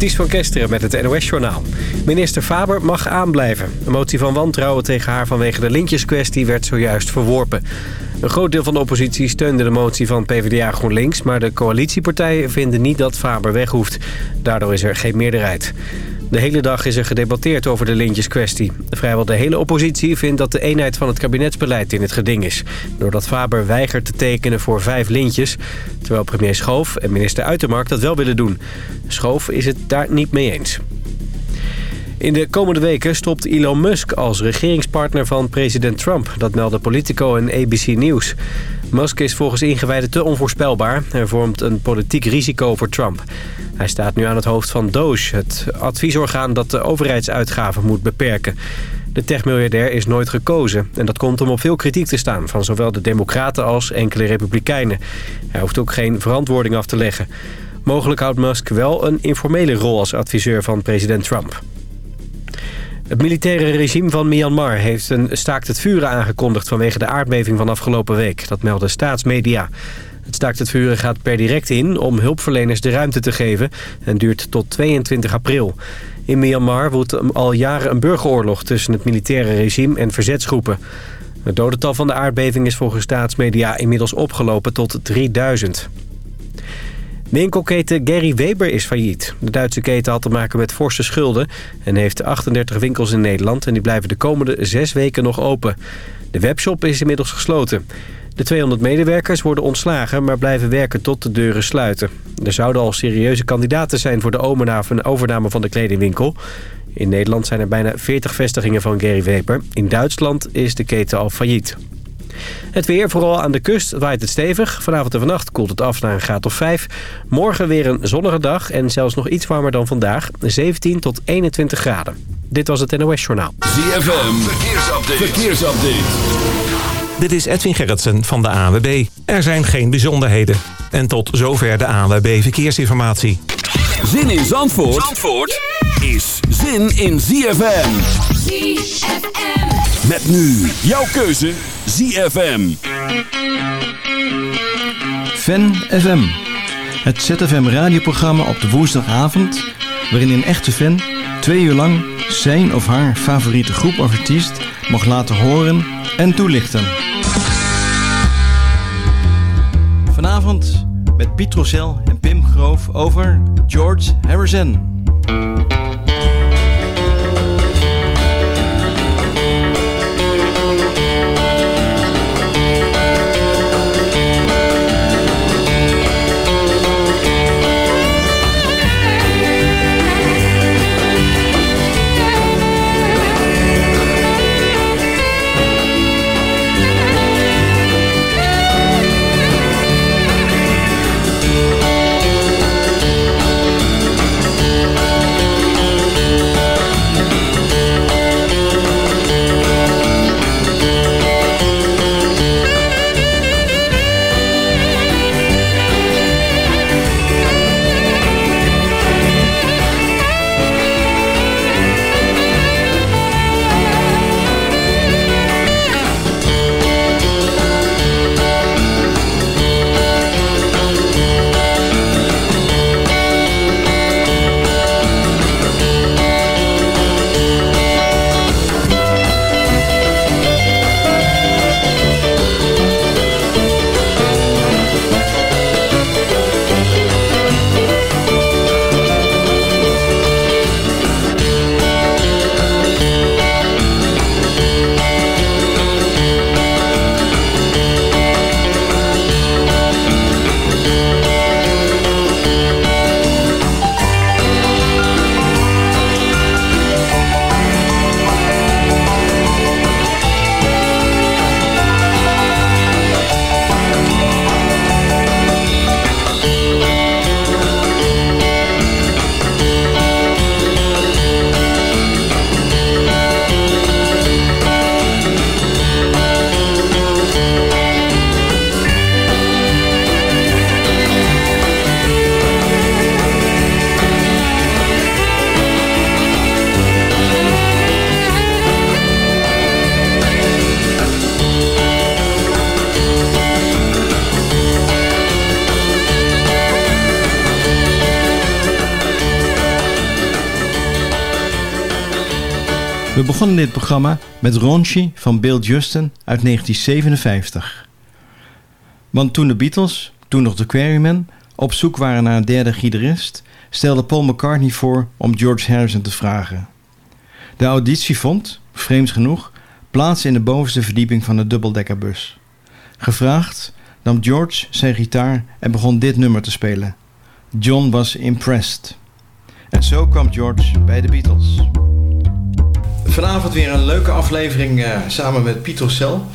Ties van Kesteren met het NOS-journaal. Minister Faber mag aanblijven. Een motie van wantrouwen tegen haar vanwege de lintjeskwestie werd zojuist verworpen. Een groot deel van de oppositie steunde de motie van PvdA GroenLinks... maar de coalitiepartijen vinden niet dat Faber weg hoeft. Daardoor is er geen meerderheid. De hele dag is er gedebatteerd over de lintjeskwestie. Vrijwel de hele oppositie vindt dat de eenheid van het kabinetsbeleid in het geding is. Doordat Faber weigert te tekenen voor vijf lintjes... terwijl premier Schoof en minister Uitermark dat wel willen doen. Schoof is het daar niet mee eens. In de komende weken stopt Elon Musk als regeringspartner van president Trump. Dat melden Politico en ABC News. Musk is volgens ingewijden te onvoorspelbaar. Hij vormt een politiek risico voor Trump. Hij staat nu aan het hoofd van Doge, het adviesorgaan dat de overheidsuitgaven moet beperken. De techmiljardair is nooit gekozen en dat komt om op veel kritiek te staan... van zowel de democraten als enkele republikeinen. Hij hoeft ook geen verantwoording af te leggen. Mogelijk houdt Musk wel een informele rol als adviseur van president Trump. Het militaire regime van Myanmar heeft een staakt het vuren aangekondigd... vanwege de aardbeving van afgelopen week. Dat melden staatsmedia. Het staakt het vuren gaat per direct in om hulpverleners de ruimte te geven... en duurt tot 22 april. In Myanmar woedt al jaren een burgeroorlog... tussen het militaire regime en verzetsgroepen. Het dodental van de aardbeving is volgens staatsmedia inmiddels opgelopen tot 3000. Winkelketen Gary Weber is failliet. De Duitse keten had te maken met forse schulden... en heeft 38 winkels in Nederland... en die blijven de komende zes weken nog open. De webshop is inmiddels gesloten. De 200 medewerkers worden ontslagen, maar blijven werken tot de deuren sluiten. Er zouden al serieuze kandidaten zijn voor de overname van de kledingwinkel. In Nederland zijn er bijna 40 vestigingen van Gary Weber. In Duitsland is de keten al failliet. Het weer, vooral aan de kust, waait het stevig. Vanavond en vannacht koelt het af naar een graad of 5. Morgen weer een zonnige dag en zelfs nog iets warmer dan vandaag. 17 tot 21 graden. Dit was het NOS Journaal. ZFM, verkeersupdate. verkeersupdate. Dit is Edwin Gerritsen van de ANWB. Er zijn geen bijzonderheden. En tot zover de ANWB Verkeersinformatie. Zin in Zandvoort, Zandvoort is zin in ZFM. ZFM. Met nu jouw keuze ZFM. Fan FM. Het ZFM radioprogramma op de woensdagavond... waarin een echte fan twee uur lang zijn of haar favoriete groep of artiest... mag laten horen en toelichten. Vanavond met Piet Rossel en Pim Groof over George Harrison... dit programma met Raunchy van Bill Justin uit 1957. Want toen de Beatles, toen nog de Quarrymen, op zoek waren naar een derde gitarist, stelde Paul McCartney voor om George Harrison te vragen. De auditie vond, vreemd genoeg, plaats in de bovenste verdieping van de dubbeldekkerbus. Gevraagd nam George zijn gitaar en begon dit nummer te spelen. John was impressed. En zo kwam George bij de Beatles. Vanavond weer een leuke aflevering eh, samen met Pieter Cel.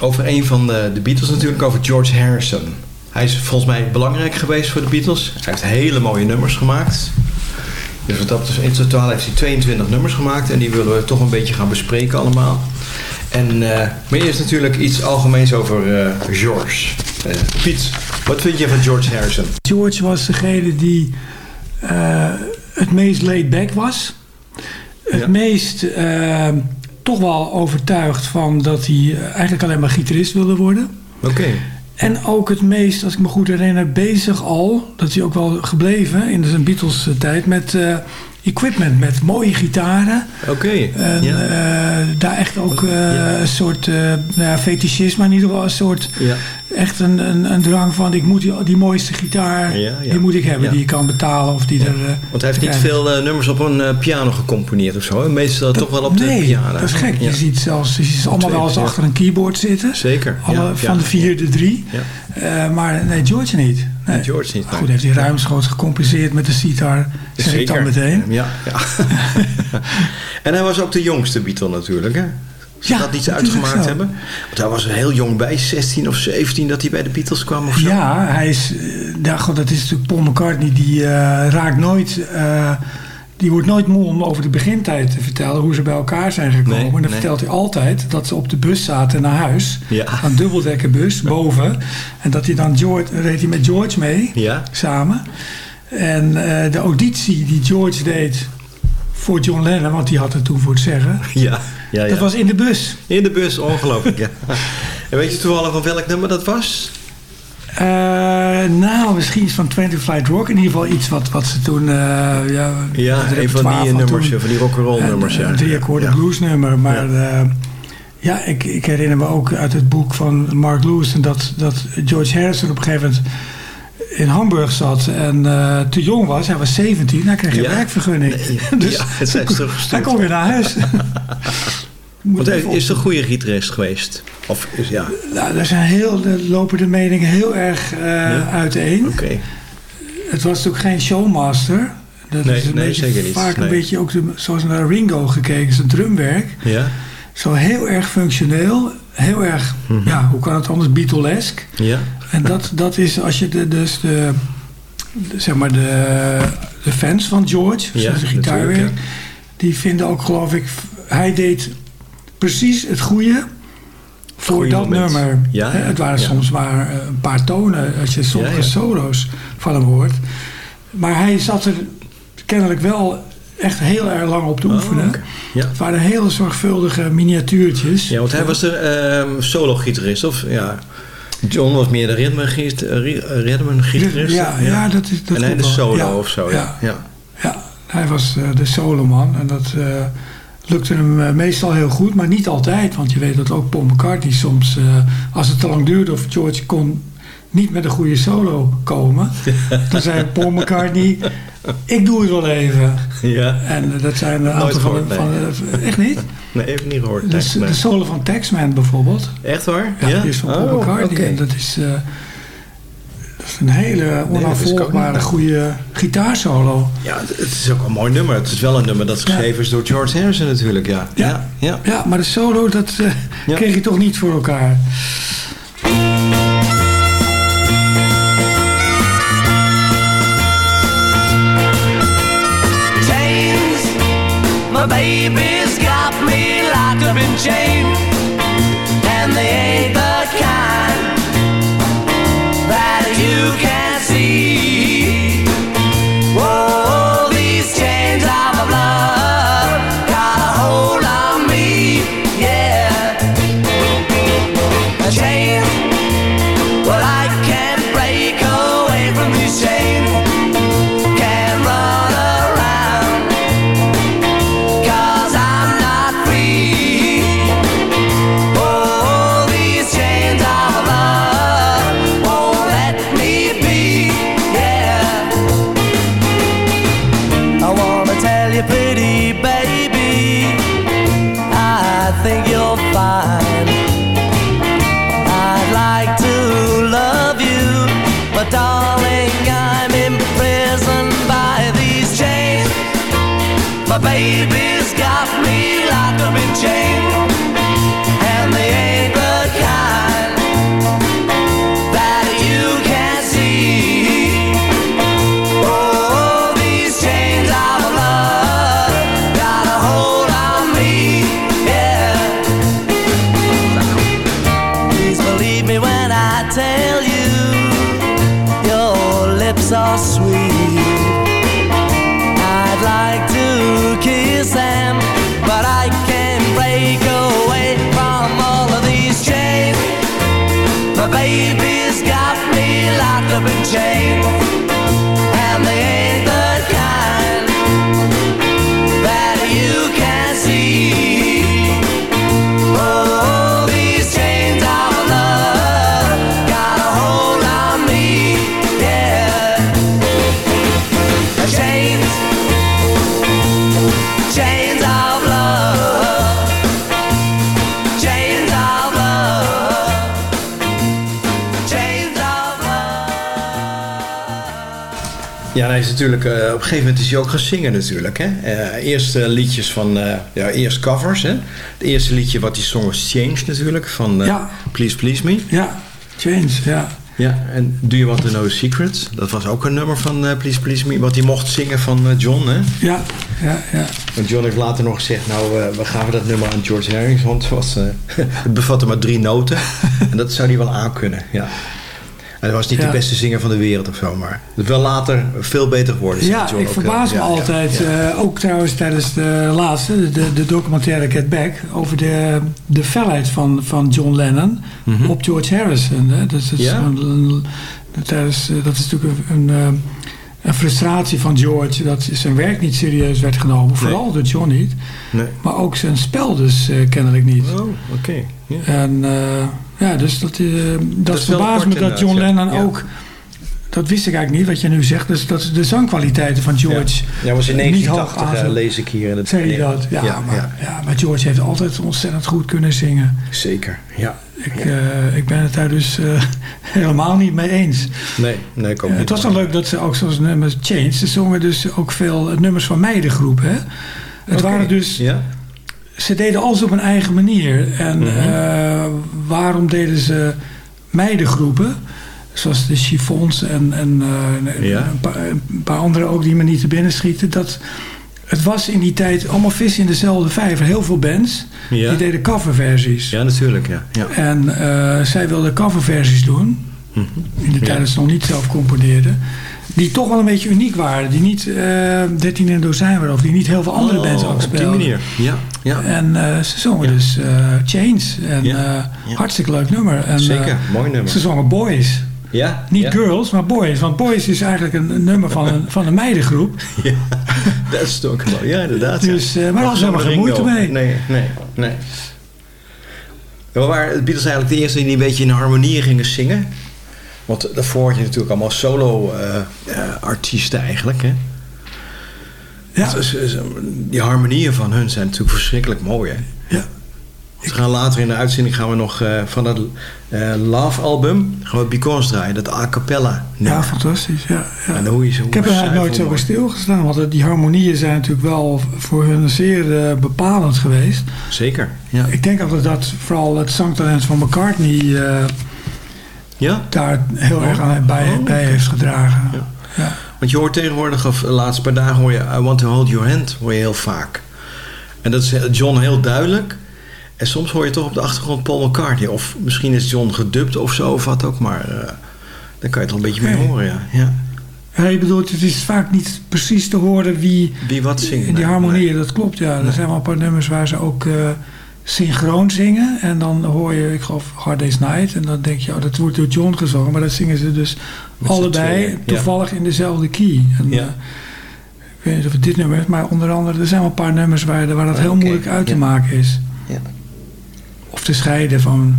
Over een van de, Beatles natuurlijk, over George Harrison. Hij is volgens mij belangrijk geweest voor de Beatles. Hij heeft hele mooie nummers gemaakt. Dus wat in totaal heeft hij 22 nummers gemaakt. En die willen we toch een beetje gaan bespreken allemaal. En, eh, maar eerst natuurlijk iets algemeens over eh, George. Piet, wat vind je van George Harrison? George was degene die het meest laid back was. Het meest eh, toch wel overtuigd van dat hij eh, eigenlijk alleen maar gitarist wilde worden. Oké. En ook het meest, als ik me goed herinner, bezig al, dat is hij ook wel gebleven in zijn Beatles eh, tijd, met eh, equipment, met mooie gitaren. Oké. En Ja. eh, daar echt ook eh, Ja. een soort uh, nou ja, fetischisme, maar in ieder geval een soort Ja. echt een, een, een drang van ik moet die, die mooiste gitaar, die moet ik hebben, die je kan betalen of die er. Want hij heeft niet veel nummers op een piano gecomponeerd of zo. hè? Meestal toch wel op de piano. dat is gek. Ja. Je ziet zelfs, je ziet ze allemaal wel eens achter een keyboard zitten. Zeker. Alle, ja, van de vier, de drie. Maar nee, George niet. Nee. George niet. Goed, heeft hij ruimschoots gecompenseerd met de sitar. Zeg ik dan meteen. Ja, ja. en hij was ook de jongste Beatle natuurlijk, hè? Ze Ja, dat niet uitgemaakt hebben? Want hij was heel jong bij, 16 of 17, dat hij bij de Beatles kwam of zo. Ja, hij is. eh, Ja, god, dat is natuurlijk Paul McCartney. Die eh, raakt nooit. eh, die wordt nooit moe om over de begintijd te vertellen hoe ze bij elkaar zijn gekomen. Nee, en dan nee. vertelt hij altijd dat ze op de bus zaten naar huis. Ja. Een dubbeldekkerbus boven. En dat hij dan George, reed hij met George mee Ja? samen. En eh, de auditie die George deed voor John Lennon, want die had het toen voor het zeggen. Ja. ja, ja. Dat was in de bus. In de bus, ongelooflijk, ja. En weet je toevallig van welk nummer dat was? Eh, nou, misschien iets van 20 Flight Rock. In ieder geval iets wat, wat ze toen... eh, ja, Ja, een van die nummers, ja, van die rock'n'roll nummers, ja. Een drie akkoorden Ja. bluesnummer. Maar ja, ja ik, ik herinner me ook uit het boek van Mark Lewis... dat, dat George Harrison op een gegeven moment in Hamburg zat en eh, te jong was. Hij was 17, hij kreeg geen Ja. werkvergunning. Nee, dus ja, het zijn ze teruggestuurd. hij kon weer naar huis. Want hij even is een goede gitarist geweest. Of, is, ja, oké. Nou, daar zijn heel, daar lopen de meningen heel erg eh, uiteen. Het was natuurlijk geen showmaster. Dat Nee, is een nee, beetje niet. vaak Nee. een beetje ook de, zoals naar Ringo gekeken, zijn drumwerk. Ja? Zo heel erg functioneel, heel erg, Mhm. ja, hoe kan het anders, Beatlesk. Ja? En dat, dat is als je de, dus de, de- zeg maar de, de fans van George, Ja, de gitaarwerk, die vinden ook geloof ik, hij deed precies het goede voor Goeie dat moment. nummer. Ja, het waren ja. soms maar eh, een paar tonen als je sommige solo's van hem hoort. Maar hij zat er kennelijk wel echt heel erg lang op te Oh, oefenen. Ja. Het waren hele zorgvuldige miniatuurtjes. Ja, want hij was de ehm, solo-gitarist, of ja... John was meer de ritme-gitarist. Ja, ja, dat is dat En hij de solo Ja, of zo, ja. ja. Hij was eh, de soloman en dat eh, lukte hem eh, meestal heel goed, maar niet altijd. Want je weet dat ook Paul McCartney soms, eh, als het te lang duurde of George kon niet met een goede solo komen, dan zei Paul McCartney, ik doe het wel even. Ja. En eh, dat zijn een aantal van, gehoord, van nee. echt niet? Nee, even niet gehoord. De, Nee, de solo van Taxman bijvoorbeeld. Echt waar? Ja, die is van Paul Oh, McCartney. oké. En dat is, dat is een hele onafvolgbare niet. goede gitaarsolo. Ja, het is ook een mooi nummer. Het is wel een nummer dat geschreven is door George Harrison natuurlijk, ja. Ja. ja. ja. Ja, maar de solo, dat eh, Ja. kreeg je toch niet voor elkaar. chains. My baby's got me locked up in chains, natuurlijk, eh, op een gegeven moment is hij ook gaan zingen natuurlijk. Hè? Eh, eerst liedjes van, eh, ja, eerst covers. Hè? Het eerste liedje wat hij zong was Change natuurlijk, van Ja. Please Please Me. Ja, Change, ja. Ja, en Do You Want To Know Secrets? Dat was ook een nummer van Please Please Me, wat hij mocht zingen van John. Hè? Ja, ja, ja. Want John heeft later nog gezegd, nou, we gaven dat nummer aan George Harrison, want het, was, het bevatte maar drie noten. en dat zou hij wel aankunnen, ja. Hij was niet Ja. de beste zinger van de wereld of zo, maar het is wel later veel beter geworden. Ja, ik ook, verbaas eh, me ja, altijd, eh, ook trouwens tijdens de laatste, de, de documentaire Get Back, over de, de felheid van, van John Lennon op George Harrison. Hè. Dat, is Mhm. Een- een- tijdens, eh, dat is natuurlijk een, een, eh, een frustratie van George dat zijn werk niet serieus werd genomen. Vooral door John niet, Nee. maar ook zijn spel dus eh, kennelijk niet. Oh, oké. En eh, ja, dus dat, eh dat, wel verbaast me dat John Lennon ook... Dat wist ik eigenlijk niet, wat je nu zegt. Dus dat de zangkwaliteiten van George Ja, was in niet hoog 1980 eh, aanzet. lees ik hier. in het- Zeg je dat? Ja, ja, maar, ja. ja. maar George heeft altijd ontzettend goed kunnen zingen. Zeker, ja. Ik, eh, ik ben het daar dus helemaal niet mee eens. Nee, nee, Eh, niet. het was wel leuk dat ze ook zoals nummers Change... ze zongen dus ook veel nummers van meidengroepen. Hè? Het waren dus... Ze deden alles op een eigen manier. En Mhm. eh, waarom deden ze meidengroepen? Zoals de chiffons en, en eh, Ja. een, paar, een paar andere ook die me niet te binnen schieten. Dat, het was in die tijd allemaal vis in dezelfde vijver. Heel veel bands Ja. die deden coverversies. ja, natuurlijk, ja. ja. En eh, zij wilden coverversies doen. Mhm. In de tijd dat ze nog niet zelf componeerden. Die toch wel een beetje uniek waren. Die niet eh 13 in een dozijn waren. Of die niet heel veel andere Oh, bands ook op die speelden. manier. Ja, ja. En eh, ze zongen dus eh Chains. En Ja, eh, hartstikke leuk nummer. En, Zeker, eh, mooi nummer. Ze zongen Boys. Ja? Niet ja. Girls, maar Boys. Want Boys is eigenlijk een, nummer van een, van een meidengroep. Ja, dat is toch ook wel. Ja, inderdaad. Dus, eh, maar daar was helemaal geen moeite mee. Nee, nee, nee. Waar de Beatles eigenlijk de eerste die een beetje in harmonie gingen zingen. Want daarvoor had je natuurlijk allemaal solo-artiesten eigenlijk. Hè? Ja, Dus, die harmonieën van hun zijn natuurlijk verschrikkelijk mooi. Hè? ja. We gaan later in de uitzending gaan we nog eh, van dat eh, Love-album gaan we Because draaien. Dat a cappella. ja fantastisch. Ja, ja. En hoe je ze- Ik heb er hoe eigenlijk nooit zo bij zuiver stilgestaan. Want die harmonieën zijn natuurlijk wel voor hun zeer eh, bepalend geweest. Zeker. Ja. Ik denk altijd dat vooral het zangtalent van McCartney eh, ja? daar heel erg aan bij, Oh, bij heeft gedragen. Ja. Ja. Want je hoort tegenwoordig, of de laatste paar dagen hoor je I want to hold your hand, hoor je heel vaak. En dat is John heel duidelijk. En soms hoor je toch op de achtergrond Paul McCartney. Of misschien is John gedubt of zo, of wat ook. Maar eh daar kan je toch een beetje mee horen, ja. ja. Ja, je bedoelt, het is vaak niet precies te horen wie Wie wat zingt. in die nee, harmonieën, nee. dat klopt. Ja, er Nee. zijn wel een paar nummers waar ze ook eh, synchroon zingen. En dan hoor je, ik geloof, Hard Day's Night. En dan denk je, oh, dat wordt door John gezongen. Maar dat zingen ze dus Met allebei ja. toevallig in dezelfde key. En, Ja. eh, ik weet niet of het dit nummer is, maar onder andere, er zijn wel een paar nummers waar, waar dat heel moeilijk uit te ja. maken is. Ja. Of te scheiden van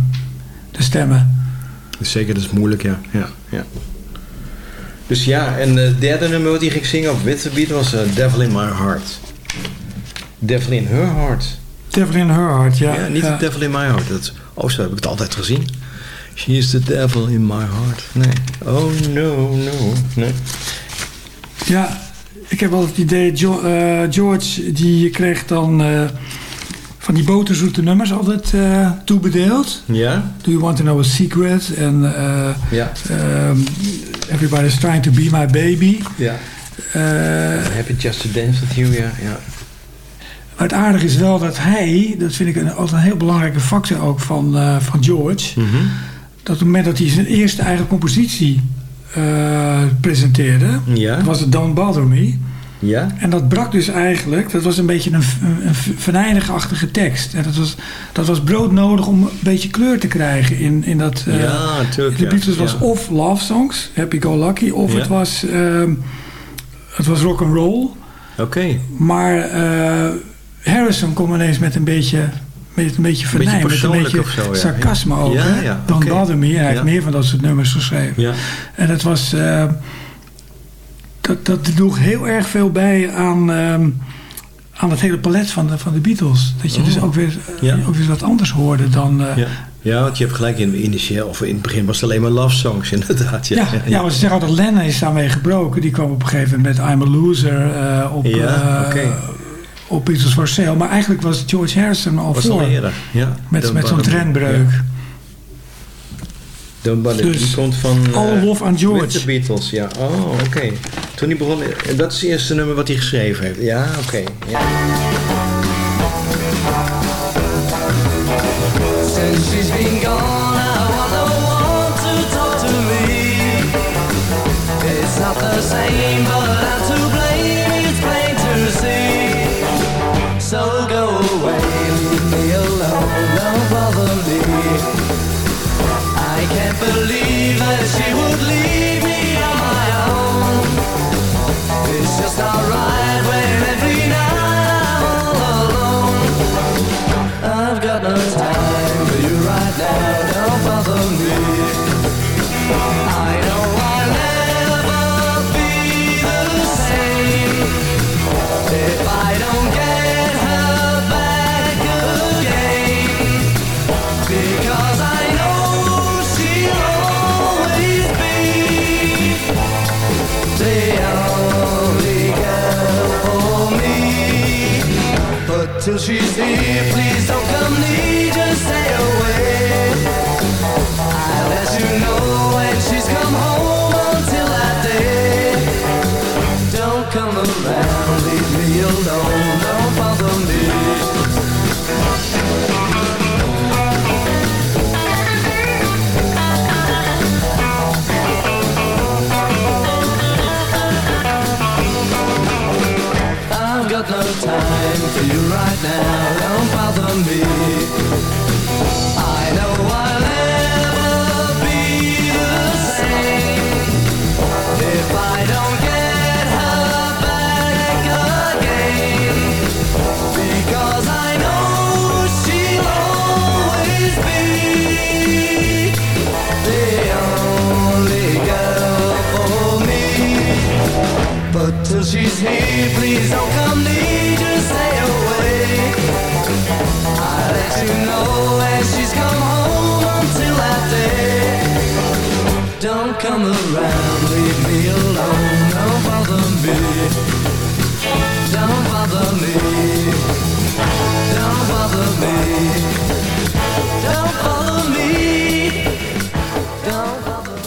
de stemmen. Zeker, dat is moeilijk, ja. ja, ja. Dus ja, en het derde nummer wat hij ging zingen op With the Beat was eh, Devil in My Heart. Devil in Her Heart. Devil in Her Heart, ja. Ja, niet ja. The Devil in My Heart. Dat, oh, zo heb ik het altijd gezien. She is the devil in my heart. Nee. Oh, no, no. Nee. Ja, ik heb wel het idee, Jo- eh, George die kreeg dan eh, van die boterzoete nummers altijd eh, toebedeeld. Ja? Do you want to know a secret? En Ja. ehm, Everybody's trying to be my baby. Ja. Happy just to dance with you, ja. ja. Maar het aardige is wel dat hij, dat vind ik een, altijd een heel belangrijke factor ook van, eh, van George, Mhm. dat op het moment dat hij zijn eerste eigen compositie eh, presenteerde, Ja. was het Don't Bother Me. Ja? En dat brak dus eigenlijk, dat was een beetje een, een, tekst. En dat was, dat was broodnodig om een beetje kleur te krijgen in, in dat... eh, Ja, natuurlijk, De ja. Beatles was of love songs, Happy Go Lucky, of Ja. het was, ehm het was rock and roll. Oké. Maar eh, Harrison kwam ineens met een beetje, met een beetje met een beetje of zo, ja. sarcasme Ja. ook. Ja. Bother Me. En hij heeft meer van dat soort nummers geschreven. Ja. En het was... eh, dat, dat droeg heel erg veel bij aan, ehm, aan het hele palet van de, van de Beatles. Dat je Oh. dus ook weer, eh, ook weer wat anders hoorde dan... eh, Ja. want je hebt gelijk in, initieel, of in het begin was het alleen maar love songs, inderdaad. Ja, Ja, ja, maar ze zeggen altijd Lennon is daarmee gebroken. Die kwam op een gegeven moment met I'm a Loser op, Ja, oké. Op Beatles for Sale. Maar eigenlijk was George Harrison al was voor. al eerder. Ja. Met, met zo'n trendbreuk. Ja. Don't Bother. Dus, Die komt van... eh, All Love aan George. The Beatles, ja. Oh, oké. Toen hij begon... en Dat is het eerste nummer wat hij geschreven heeft. Ja, oké. Ja. see. Come around, leave me alone, don't bother me. Don't bother me. Don't bother me. Don't bother me. Don't bother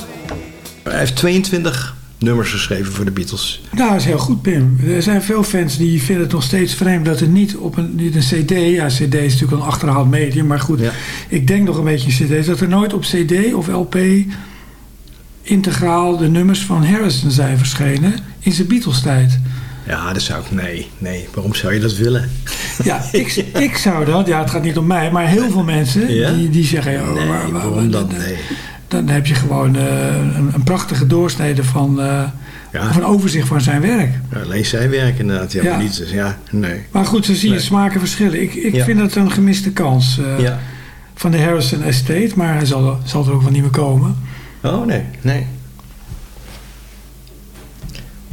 me. Hij heeft 22 nummers geschreven voor de Beatles. Nou, dat is heel goed, Pim. Er zijn veel fans die vinden het nog steeds vreemd dat er niet op een, niet een CD... Ja, CD is natuurlijk een achterhaald medium, maar goed. Ja. Ik denk nog een beetje in CD's. Dat er nooit op CD of LP integraal de nummers van Harrison zijn verschenen in zijn Beatles-tijd. Ja, dat zou ik... Nee, nee. Waarom zou je dat willen? Ja, ik, ik zou dat. Ja, het gaat niet om mij, maar heel veel mensen Ja? die, die zeggen... Ja, Nee, waar- waar- waarom dan? Nee. Dan heb je gewoon eh, een, een prachtige doorsnede van... Ja. of een overzicht van zijn werk. Ja, alleen zijn werk inderdaad. Ja, Ja. maar niet... dus Ja, nee. Maar goed, zo zie je Nee. smaken verschillen. Ik, ik vind het een gemiste kans eh, van de Harrison Estate. Maar hij zal, zal er ook wel niet meer komen. Oh, nee. Nee.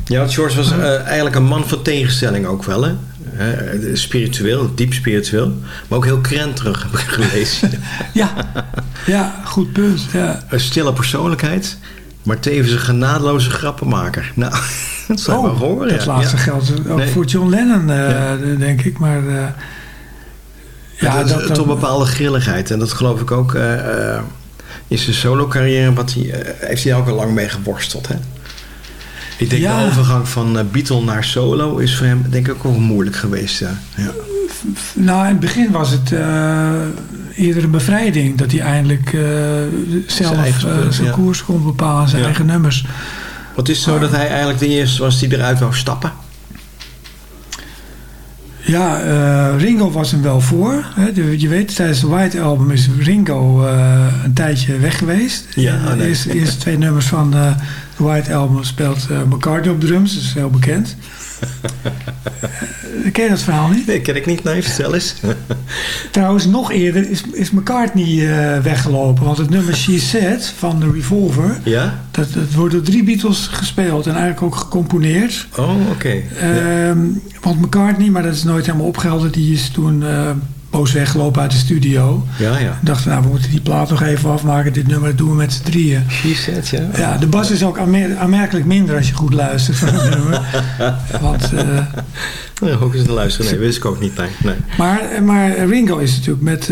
Ja, want George was eh, eigenlijk een man van tegenstelling ook wel, hè? hè, spiritueel, diep spiritueel. Maar ook heel krenterig, heb ik gelezen. Ja, ja goed punt. Ja. een stille persoonlijkheid, maar tevens een genadeloze grappenmaker. Nou, dat zou je wel horen. dat ja. laatste Ja. geldt ook Nee. voor John Lennon, eh, Ja. denk ik. Maar eh, Ja, dat, dat, tot een bepaalde grilligheid. En dat geloof ik ook eh, eh, in zijn solo carrière. Wat hij, eh, heeft hij ook al lang mee geworsteld. Hè? Ik denk Ja. de overgang van eh, Beatle naar solo is voor hem denk ik ook moeilijk geweest. Ja. Ja. nou, in het begin was het eh, eerder een bevrijding. Dat hij eindelijk zelf zijn ja. koers kon bepalen, zijn eigen nummers. Het is zo dat hij eigenlijk de eerste was die eruit wou stappen. Ja, eh, Ringo was hem wel voor. Hè. De- je weet, tijdens de White Album is Ringo eh, een tijdje weg geweest. Ja, En oh, nee. eerste twee nummers van eh, de White Album speelt eh, McCartney op drums. Dat is heel bekend. Eh, ken je dat verhaal niet? Nee, ken ik niet. Nee, vertel eens. Trouwens, nog eerder is, is McCartney eh, weggelopen. Want het nummer She Said van de Revolver... ja? Dat, dat wordt door drie Beatles gespeeld en eigenlijk ook gecomponeerd. Oh, oké. Ja. Ehm, want McCartney, maar dat is nooit helemaal opgehelderd... die is toen eh, boos weggelopen uit de studio. ja, ja. dachten, nou, we moeten die plaat nog even afmaken. Dit nummer dat doen we met z'n drieën. Said, ja. Ja, de bas is ook aanmer- aanmerkelijk minder als je goed luistert van het nummer. Want, eh, Nee, ook eens te luisteren. Nee, wist ik ook niet. Nee. nee. maar, maar Ringo is natuurlijk met eh,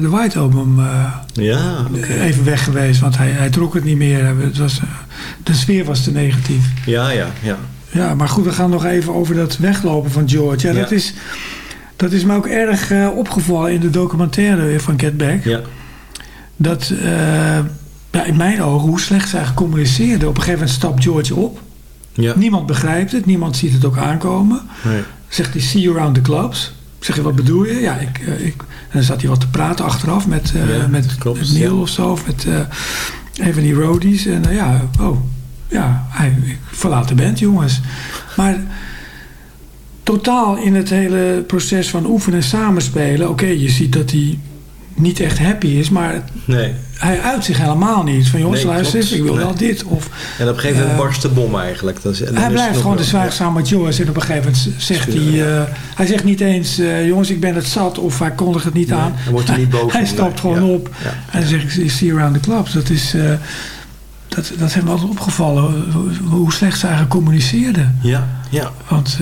de White Album eh, Ja, even weg geweest. Want hij, hij trok het niet meer. Het was, eh, de sfeer was te negatief. Ja, ja, ja. Ja, maar goed, we gaan nog even over dat weglopen van George. Ja, Ja. Dat, is, dat is me ook erg eh, opgevallen in de documentaire van Get Back. Ja, Dat, eh, ja, in mijn ogen, hoe slecht zij gecommuniceerden. Op een gegeven moment stapt George op. ja. Niemand begrijpt het, niemand ziet het ook aankomen. Nee. Zegt hij, see you around the clubs. Zeg je, wat bedoel je? Ja, ik, eh, ik, en dan zat hij wat te praten achteraf met, Ja, met, klopt, met Neil ja. of zo. Of met een van die roadies. En ja, oh, ja, hij, ik verlaat de band, jongens. Maar totaal in het hele proces van oefenen en samenspelen... Oké, je ziet dat hij niet echt happy is, maar nee. hij uit zich helemaal niet. Van jongens, Nee, luister eens, ik wil Nee. wel dit. Of, En op een gegeven moment Eh, barst de bom eigenlijk. Dat is, en dan hij blijft gewoon de zwijgzaam met jongens. En op een gegeven moment zegt hij... eh, hij zegt niet eens, eh, jongens, ik ben het zat. Of hij kondigt het niet aan. hij wordt er niet boven Hij stapt gewoon Ja. op. Ja. En dan zegt see you around the clubs. Dat is... dat, dat heeft me altijd opgevallen. hoe- Hoe slecht ze eigenlijk communiceerden. Ja, ja. Want...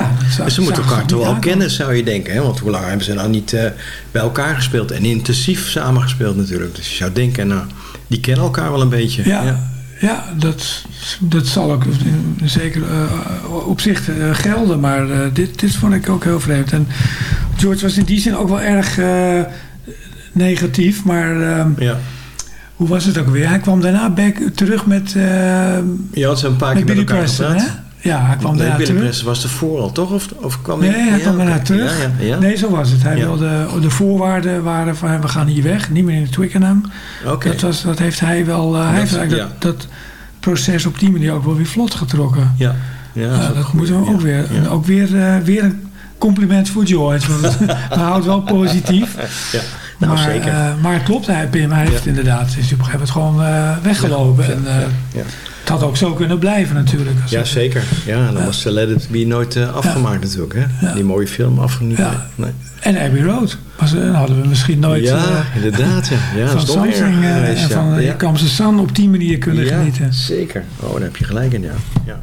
ja, zou- Dus ze moeten elkaar toch wel kennen, zou je denken. Hè? Want hoe lang hebben ze nou niet eh, bij elkaar gespeeld? En intensief samengespeeld natuurlijk. Dus je zou denken, nou, die kennen elkaar wel een beetje. Ja, ja. dat, dat zal ook in- zeker eh, op zich gelden. Maar dit, dit vond ik ook heel vreemd. En George was in die zin ook wel erg negatief. Maar eh, ja. hoe was het ook weer? Hij kwam daarna back, terug met, Je had ze een paar keer met elkaar Preston. Gepraat. Ja, hij kwam daarna terug. Was ervoor al, toch? Of, of kwam Nee, hij kwam daarna oké. terug. Ja, ja, ja. Nee, zo was het. Hij wilde, de voorwaarden waren van we gaan hier weg, niet meer in Twickenham. Oké. Dat, was, dat heeft hij wel. eh, hij heeft eigenlijk dat, dat proces op die manier ook wel weer vlot getrokken. Ja, ja, ook dat moeten we ook weer. ook weer, eh, weer een compliment voor George. Want het houdt wel positief. Ja, nou maar, zeker. eh, maar het klopt, hij, Pim, hij heeft inderdaad. Is op een gegeven moment gewoon eh, weggelopen. En, eh. Het had ook zo kunnen blijven natuurlijk. Ja, het- zeker. Ja, dan was Let It Be nooit eh, afgemaakt natuurlijk. Hè? Ja. Die mooie film afgemaakt. Ja. Nee. En Abbey Road. Was, eh, hadden we misschien nooit ja, eh, inderdaad. Ja. Ja, dat van geweest, en ja. van ja. ja. Kamse San op die manier kunnen ja, genieten. zeker. Oh, daar heb je gelijk in, ja. ja.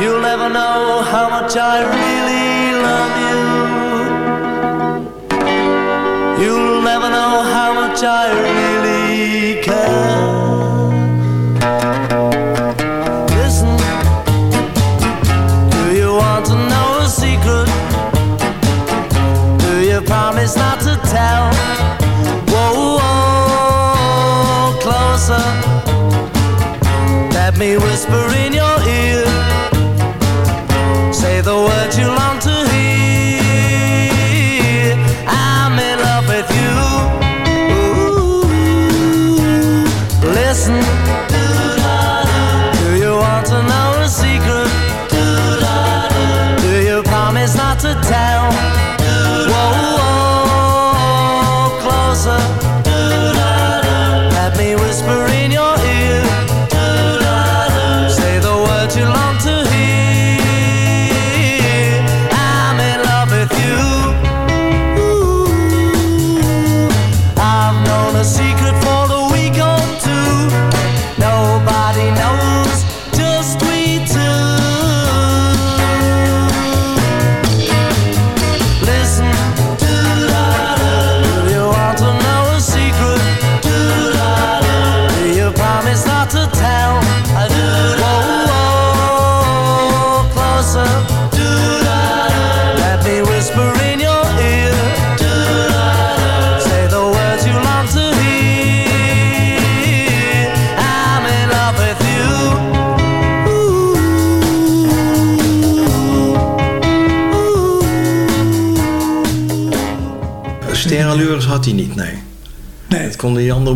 You'll never know how much I really love you. You'll never know how much I really me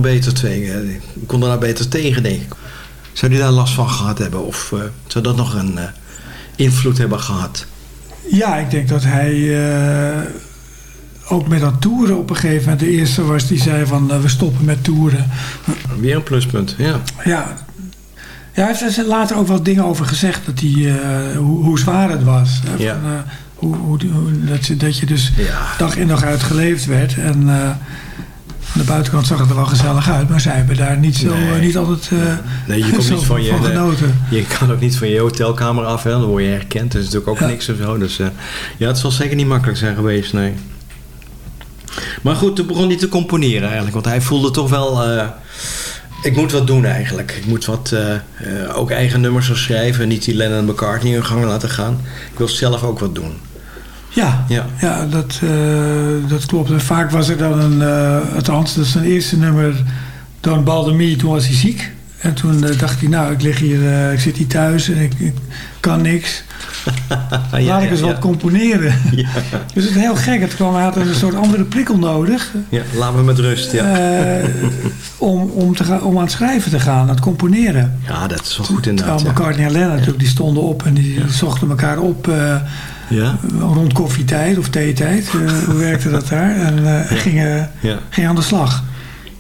Beter Die konden daar beter tegen, denk ik. Zou die daar last van gehad hebben? Of eh, zou dat nog een eh, invloed hebben gehad? Ja, ik denk dat hij eh, ook met dat toeren op een gegeven moment de eerste was die zei van we stoppen met toeren. Weer een pluspunt, ja. Ja, ja hij heeft er later ook wel dingen over gezegd dat hij, hoe, hoe zwaar het was. Hè, Ja. van, hoe, hoe, dat, je, dat je dus Ja. dag in dag uit geleefd werd. En aan de buitenkant zag het er wel gezellig uit, maar zij hebben daar niet, zo, Nee. eh, niet altijd eh, Nee, je komt niet van je... van genoten. Je kan ook niet van je hotelkamer af, hè? dan word je herkend. Dat is natuurlijk ook Ja. niks of zo. Dus eh, ja, het zal zeker niet makkelijk zijn geweest, nee. Maar goed, toen begon hij te componeren eigenlijk. Want hij voelde toch wel... ik moet wat doen eigenlijk. Ik moet wat, ook eigen nummers gaan schrijven. en Niet die Lennon en McCartney hun gang laten gaan. Ik wil zelf ook wat doen. Ja, Ja. ja dat, eh, dat klopt. En vaak was er dan een, eh althans, dat is zijn eerste nummer, Don't Bother Me, toen was hij ziek. En toen eh, dacht hij, nou, ik lig hier, ik zit hier thuis en ik, ik kan niks. Ja, Laat ik eens ja. wat componeren. Ja. Dus het is heel gek. Het kwam, hij had een soort andere prikkel nodig Ja, laat me met rust, ja. om, om, te gaan, om aan het schrijven te gaan, aan het componeren. Ja, dat is wel goed Terwijl inderdaad. Ja. McCartney en Lennon natuurlijk, die stonden op en die zochten elkaar op Ja? rond koffietijd of theetijd. Eh, hoe werkte dat daar? En eh, gingen, Ja. gingen aan de slag.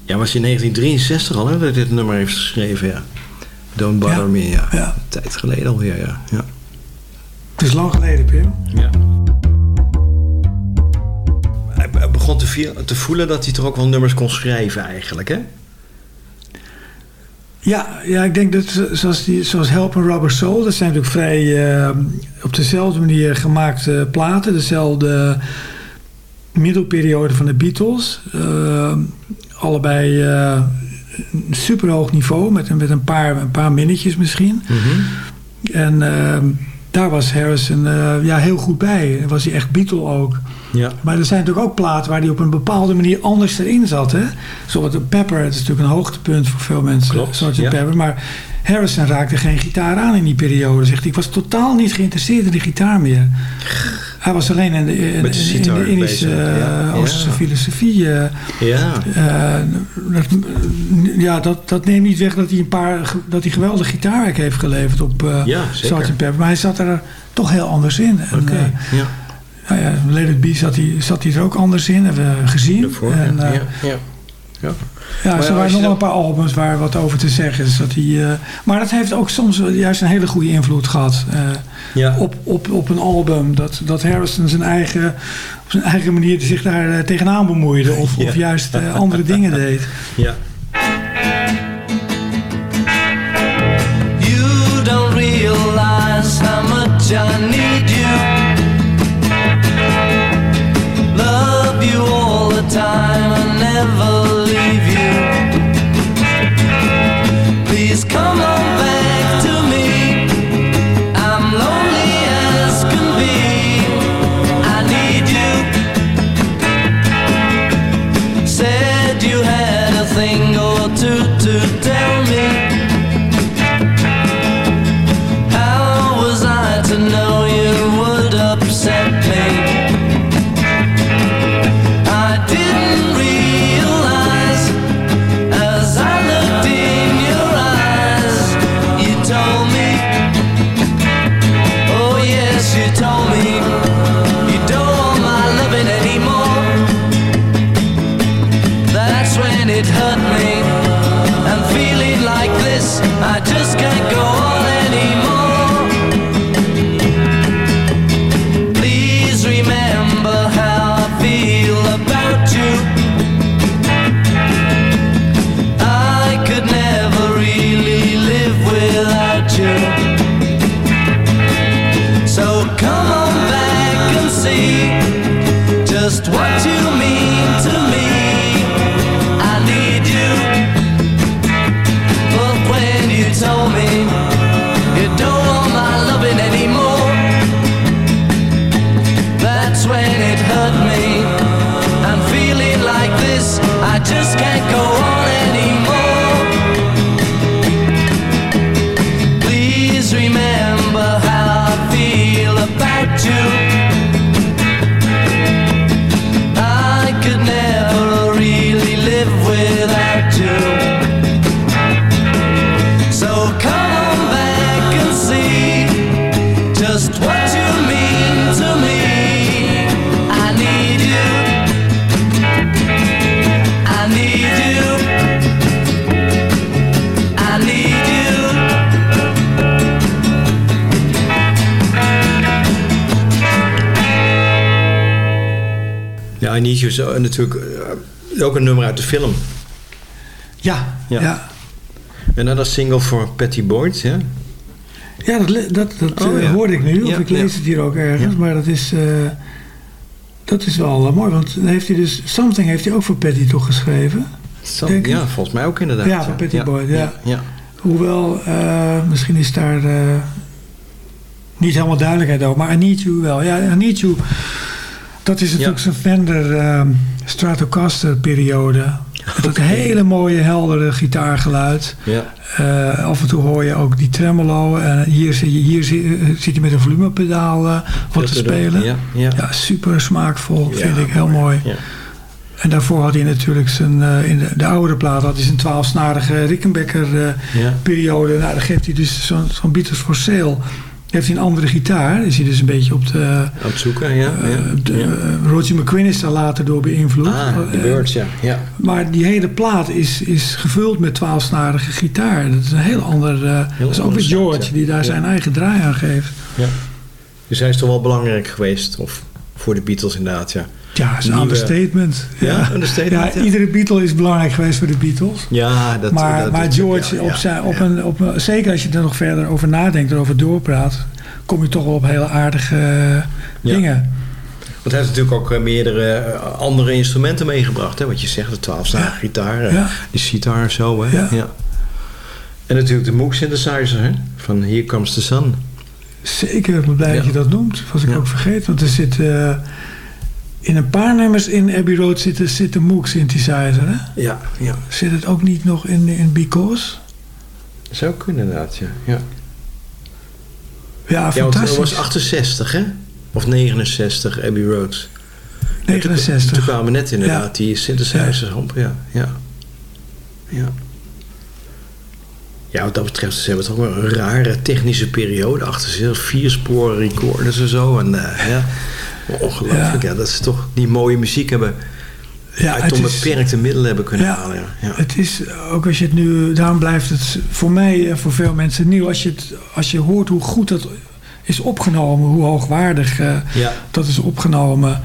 ja, was in 1963 al hè, dat hij dit nummer heeft geschreven, ja. Don't Bother Ja. Me, ja. Ja. Een tijd geleden alweer, ja. ja. Het is lang geleden, Pim. Ja. Hij begon te, te voelen dat hij toch ook wel nummers kon schrijven eigenlijk, hè? Ja, ja, ik denk dat zo- zoals, die, zoals Help en Rubber Soul... dat zijn natuurlijk vrij eh, op dezelfde manier gemaakte platen. Dezelfde middelperiode van de Beatles. Eh, allebei eh, een superhoog niveau met, een- met een, paar, een paar minnetjes misschien. En eh, daar was Harrison eh, ja, heel goed bij. Was hij echt Beatle ook. Ja. Maar er zijn natuurlijk ook platen waar hij op een bepaalde manier anders erin zat. Hè? Zoals Pepper, het is natuurlijk een hoogtepunt voor veel mensen. Klopt, Sgt. ja. Pepper. Maar Harrison raakte geen gitaar aan in die periode. Zegt hij, ik was totaal niet geïnteresseerd in de gitaar meer. Hij was alleen in de, in, in- de Indische ja. eh, Ja. Oosterse filosofie. eh, Ja. eh, dat, ja, dat, dat neemt niet weg dat hij een paar dat hij geweldig gitaarwerk heeft geleverd op eh Ja. Sgt. Pepper. Maar hij zat er toch heel anders in. Oké. eh, ja. nou ja, Let It Be zat hij, zat hij er ook anders in, hebben we gezien. Daarvoor. En, ja. Ja. Ja. Er waren nog wel een paar albums waar wat over te zeggen is. Dat hij, eh, maar dat heeft ook soms juist een hele goede invloed gehad eh, Ja. op, op, op een album. Dat, dat Harrison zijn eigen, op zijn eigen manier zich daar eh, tegenaan bemoeide. Of, Ja. of juist andere dingen deed. ja. You don't realize how much I need you. Love you all the time and never Please come on natuurlijk eh, ook een nummer uit de film. Ja, Ja. ja. En dan een single voor Patty Boyd, ja? Ja, dat, dat, dat Oh, eh, ja. hoorde ik nu, of Ja, ik lees ja. het hier ook ergens, Ja. maar dat is, eh, dat is wel eh, mooi, want dan heeft hij dus, Something heeft hij ook voor Patty toch geschreven. Zo, Denk ik. ja, volgens mij ook inderdaad. Ja, van Patty Boyd, ja. ja. Hoewel, eh, misschien is daar eh, niet helemaal duidelijkheid over, maar I Need You wel. Ja, I Need You, dat is natuurlijk zijn Fender eh, Stratocaster periode. Met dat hele mooie, heldere gitaargeluid. Ja. Eh, af en toe hoor je ook die tremolo. En hier, zit je, hier zit, eh, zit hij met een volumepedaal eh, wat te spelen. Ja, ja. Ja, super smaakvol, vind ik heel mooi. Ja. En daarvoor had hij natuurlijk zijn, in de, de oudere plaat had hij zijn twaalfsnarige Rickenbacker periode. Nou, dan geeft hij dus zo'n zo'n Beatles for Sale. Heeft hij een andere gitaar. Is hij dus een beetje op de... Aan het zoeken, ja. eh, ja. de- ja. eh, Roger McQuinn is daar later door beïnvloed. Ah, de Eh, Birds, ja. ja. maar die hele plaat is, is gevuld met twaalfsnarige gitaar. Dat is een heel ander... eh, dat is ook weer George ja. die daar zijn eigen draai aan geeft. ja. Dus hij is toch wel belangrijk geweest, of voor de Beatles inderdaad, ja. Ja, is een understatement. Ja, understatement, Ja, ja. iedere Beatle is belangrijk geweest voor de Beatles. Ja, dat maar dat, maar George, ja, op ja, zijn, op ja. Een, op een, zeker als je er nog verder over nadenkt en over doorpraat, kom je toch wel op hele aardige eh, dingen. Want hij heeft natuurlijk ook eh, meerdere eh, andere instrumenten meegebracht. Hè? Wat je zegt, de 12 Ja. gitaar, eh, Ja. die sitar zo. Hè? Ja. En natuurlijk de Moog synthesizer hè? van Here Comes the Sun. Zeker, ik ben blij dat Ja. je dat noemt. Was ik Ja. ook vergeten. Want er zit eh, in een paar nummers in Abbey Road zit, er- zit de Moog synthesizer. Hè? Ja, ja. Zit het ook niet nog in, in Because? Zou kunnen inderdaad, ja. Ja, Ja, ja fantastisch. was 68 hè? Of 69 Abbey Road. Toen 69. kwamen net inderdaad die synthesizers op. Ja, ja. Ja. Ja, wat dat betreft, ze hebben toch wel een rare technische periode achter zich. Vier sporen recorders en zo. En eh, ja, ongelooflijk. Ja. dat ze toch die mooie muziek hebben. Ja, uit onbeperkte middelen hebben kunnen Ja. halen. Ja. Het is ook als je het nu, daarom blijft het voor mij en voor veel mensen nieuw. Als je, het, als je hoort hoe goed dat is opgenomen, hoe hoogwaardig eh, dat is opgenomen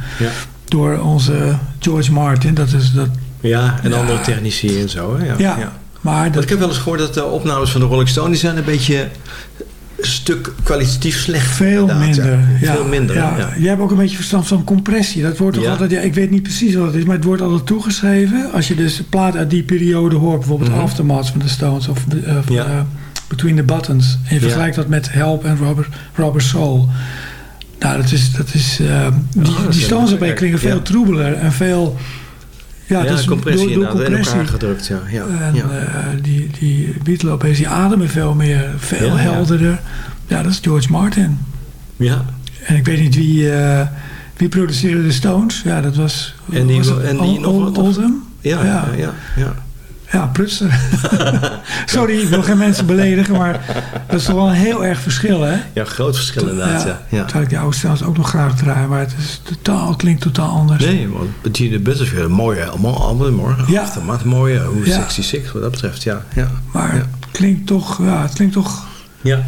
door onze George Martin. Dat is dat, ja, en andere technici en zo. Hè? Ja, maar dat, ik heb wel eens gehoord dat de opnames van de Rolling Stones zijn een beetje stuk kwalitatief slecht. veel minder. Ja. Ja, Veel minder. Ja. Jij hebt ook een beetje verstand van compressie. Dat wordt toch altijd, ja, ik weet niet precies wat het is, maar het wordt altijd toegeschreven. Als je dus plaat uit die periode hoort, bijvoorbeeld Mhm. Aftermath van de Stones of, eh, eh, Between the Buttons. En je vergelijkt dat met Help en Robert, Robert Soul. Nou, dat is, dat is, eh, die, dat die Stones erbij klinken veel troebeler en veel... Ja, Ja, is compressie door, door inderdaad, in compressie. elkaar gedrukt. Ja. Ja. En ja. eh, die, die Beatles, die ademen veel meer, veel Ja, helderder. Ja, dat is George Martin. ja. En ik weet niet wie, eh, wie produceerde de Stones. Ja, dat was... En die- was en die nog? Oldham? Ja, ja, ja, ja. Prutser. Sorry, ik wil geen mensen beledigen, maar dat is toch wel een heel erg verschil, hè? Ja, groot verschil inderdaad. Ja. Ja. Terwijl ik die oude ook nog graag draai, maar het is totaal, het klinkt totaal anders. Nee, want Bettina Butterfield, mooie allemaal, allemaal morgen. Ja. Aftermath, mooie, hoe Ja. 66 wat dat betreft, ja. Ja, Maar het klinkt toch, ja, het klinkt toch... ja.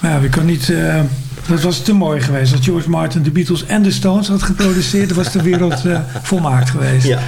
Maar ja, we kan niet... eh, dat was te mooi geweest. Als George Martin de Beatles en de Stones had geproduceerd... was de wereld eh, volmaakt geweest. ja.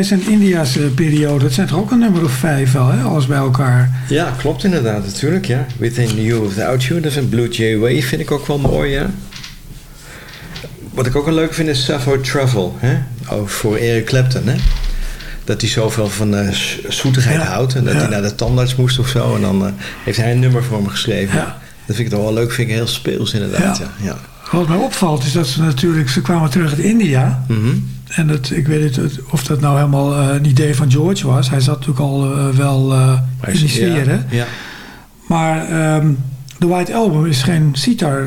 Jij zijn India's periode? Het zijn toch ook een nummer of vijf wel, hè? Alles bij elkaar. Ja, klopt inderdaad, natuurlijk, ja. Within You Without You, dat is een Blue Jay Way, vind ik ook wel mooi, ja. Wat ik ook wel leuk vind is Suffer Travel, hè. Oh, voor Eric Clapton, hè. Dat hij zoveel van eh, zoetigheid Ja, houdt en dat ja. hij naar de tandarts moest of zo. En dan eh, heeft hij een nummer voor me geschreven. Ja. Dat vind ik toch wel leuk, vind ik heel speels inderdaad, ja. Ja. ja. Wat mij opvalt is dat ze natuurlijk... Ze kwamen terug uit India. Mhm. En ik weet niet of dat nou helemaal eh, een idee van George was. Hij zat natuurlijk al eh, wel eh, in die sfeer, ja, ja. Maar ehm de White Album is geen sitar,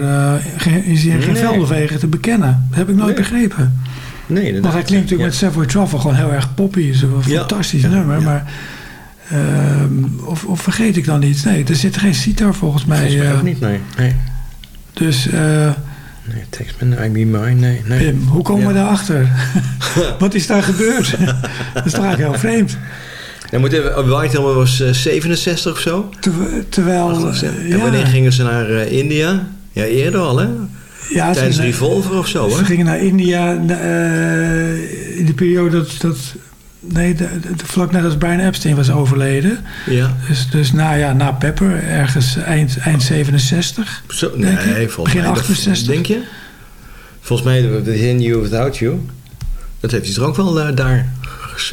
geen, is hier geen Nee. veldenvegen te bekennen. Dat heb ik nooit Nee. begrepen. Nee. Want hij klinkt natuurlijk met Savoy Truffle gewoon heel erg poppy. is een fantastisch Ja, nummer. Maar, ehm, of, of vergeet ik dan iets? Nee, er zit geen sitar volgens mij. Volgens mij ook niet, nee. Nee, Dus nee Taxman, I Be Mine, nee. nee. Pim, hoe komen we daarachter? Wat is daar gebeurd? dat is toch eigenlijk heel vreemd. Ja, moet even, White Album was eh, 67 of zo. Ter- terwijl... Wacht eh, even. En wanneer gingen ze naar eh, India? Ja, eerder al, hè? ja, ze Tijdens Revolver of zo, Ze hè? gingen naar India eh, in de periode dat... dat nee, de, de- vlak nadat Brian Epstein was overleden. Ja. Dus, dus na, ja, na Pepper, ergens eind, eind 67. Zo, nee, je? volgens Begin mij. dat- 68? Denk je? Volgens mij, Within You Without You. Dat heeft hij er ook wel eh, daar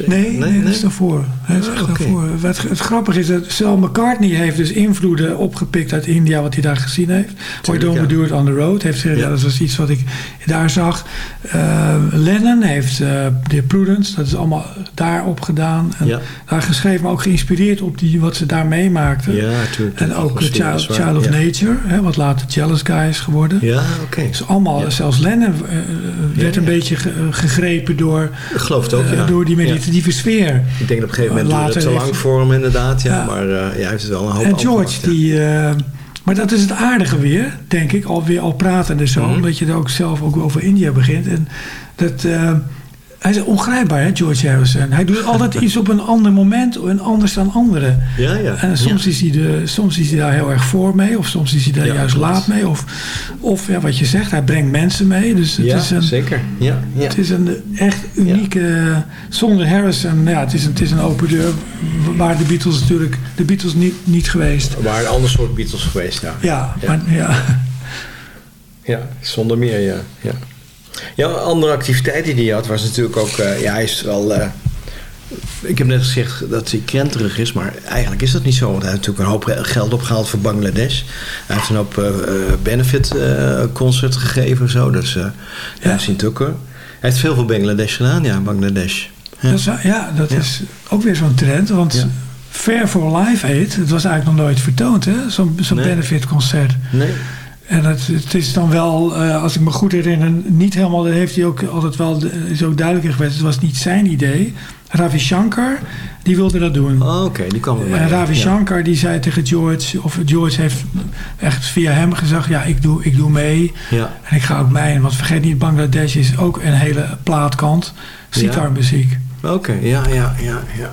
Nee, nee, dat is daarvoor. Dat is Ah, echt oké. daarvoor. Wat, het grappige is dat Sal McCartney heeft dus invloeden opgepikt uit India, wat hij daar gezien heeft. Why Don't ja. We Do It On The Road. Heeft gezegd, Ja. dat was iets wat ik daar zag. Eh, Lennon heeft uh, The Prudence, dat is allemaal daarop gedaan. En Ja. daar geschreven, maar ook geïnspireerd op die, wat ze daar meemaakten. Ja, natuurlijk. En ook Child, waar. Child of. Nature, hè, wat later Jealous Guy is geworden. Ja, oké. Dus allemaal, zelfs Lennon eh, werd een beetje ge- gegrepen door, Ik geloof het ook, ja. door die Ja. meditatieve sfeer. Ik denk dat op een gegeven moment Later duurde het te lang voor hem inderdaad. Ja, Ja. maar eh, ja, hij heeft het wel een hoop En George, die. eh, maar dat is het aardige weer, denk ik. Alweer al pratende zo. Mhm. Omdat je er ook zelf ook over India begint. En dat. eh, hij is ongrijpbaar, hè, George Harrison. Hij doet altijd iets op een ander moment en anders dan anderen. Ja, ja. En soms, ja. is hij de, soms is hij daar heel erg voor mee, of soms is hij daar Ja, juist klopt. laat mee. Of, of ja, wat je zegt, hij brengt mensen mee. Dus het ja, is een, zeker. Ja, ja. het is een echt unieke. Zonder Harrison, ja, het is, een, het is een open deur. Waar de Beatles natuurlijk. De Beatles niet, niet geweest. Maar een ander soort Beatles geweest, ja. Ja, Ja. maar ja. Ja, zonder meer, ja. Ja, ja een andere activiteit die hij had was natuurlijk ook... eh, ja, hij is wel... eh, ik heb net gezegd dat hij krenterig is, maar eigenlijk is dat niet zo. Want hij heeft natuurlijk een hoop geld opgehaald voor Bangladesh. Hij heeft een hoop eh, eh, benefit eh, concert gegeven en zo. Dus ja. hij is natuurlijk... hij heeft veel voor Bangladesh gedaan, ja, Bangladesh. Ja. Dat is, ja, dat Ja. is ook weer zo'n trend. Want Ja. Fair for Life Aid, het was eigenlijk nog nooit vertoond, hè? Zo'n zo'n Nee. benefitconcert. Nee, En het, het is dan wel, eh, als ik me goed herinner, niet helemaal, dat heeft hij ook altijd wel, ook duidelijk geweest. Het was niet zijn idee. Ravi Shankar, die wilde dat doen. oh, oké, die kwam erbij. En Ravi ja. Shankar die zei tegen George, of George heeft echt via hem gezegd: Ja, ik doe, ik doe mee. Ja, En ik ga ook mee. Want vergeet niet, Bangladesh is ook een hele plaatkant. Sitarmuziek. oké, ja, ja, ja, ja.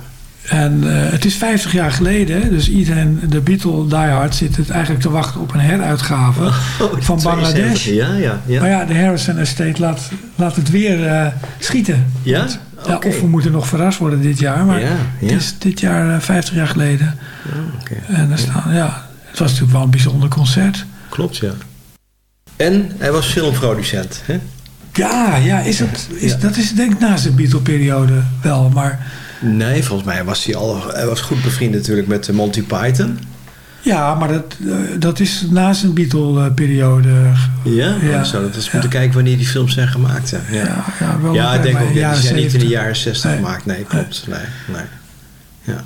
En eh, het is 50 jaar geleden, dus iedereen, de Beatle diehard, zit het eigenlijk te wachten op een heruitgave Oh, van 72, Bangladesh. Ja, ja, ja. Maar ja, de Harrison Estate laat, laat het weer eh, schieten. Ja? Ja, Oké. Of we moeten nog verrast worden dit jaar. Maar Ja, ja. het is dit jaar eh, 50 jaar geleden. Oh, oké. En er staan, ja, het was natuurlijk wel een bijzonder concert. Klopt, ja. En hij was filmproducent, hè? Ja, ja, is het, is, dat is denk ik na zijn Beatle-periode wel. Maar Nee, volgens mij was hij al... Hij was goed bevriend natuurlijk met eh, Monty Python. ja, maar dat, eh, dat is na zijn Beatle-periode. Ja? Ja. Oh, zo, dat is Ja. moeten kijken wanneer die films zijn gemaakt, ja. Ja, Ja, ja, wel ja ik denk ook, ja, die zijn niet in de 70. jaren 60 Nee. gemaakt. Nee, klopt. Nee, nee. Ja.